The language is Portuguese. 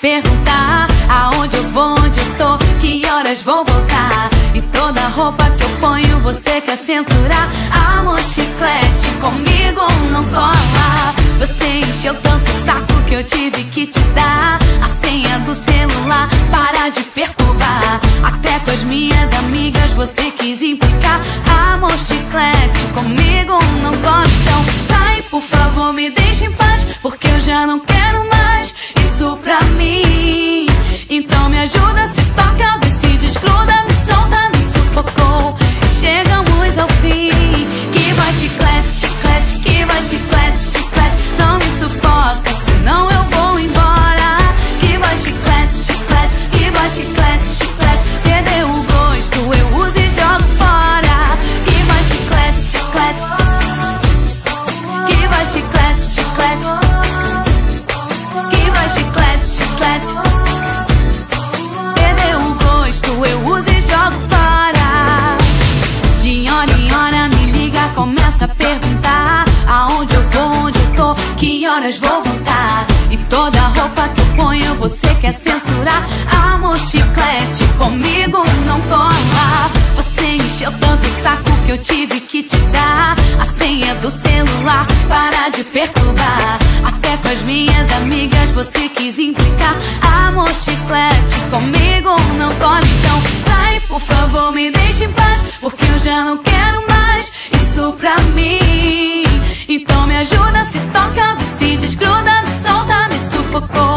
perguntar aonde eu vou, onde eu tô, que horas vou voltar. E toda roupa que eu ponho você quer censurar. Amor, chiclete, comigo não cola. Você encheu tanto saco que eu tive que te dar a senha do celular. Para de perturbar. Até com as minhas amigas você quis implicar. Amor, chiclete, comigo não. Então sai, por favor, me deixe em paz. Porque eu já não quero começa a perguntar aonde eu vou, onde eu tô, que horas vou voltar. E toda roupa que eu ponho você quer censurar. Amor, chiclete, comigo não cola. Você encheu tanto o saco que eu tive que te dar a senha do celular. Para de perturbar. Até com as minhas amigas você quis implicar. Amor, chiclete, comigo não cola. Então sai, por favor, me deixe em paz. Porque eu já não quero mais isso pra mim. Então me ajuda, se toca, vê se desgruda, me solta, me sufocou.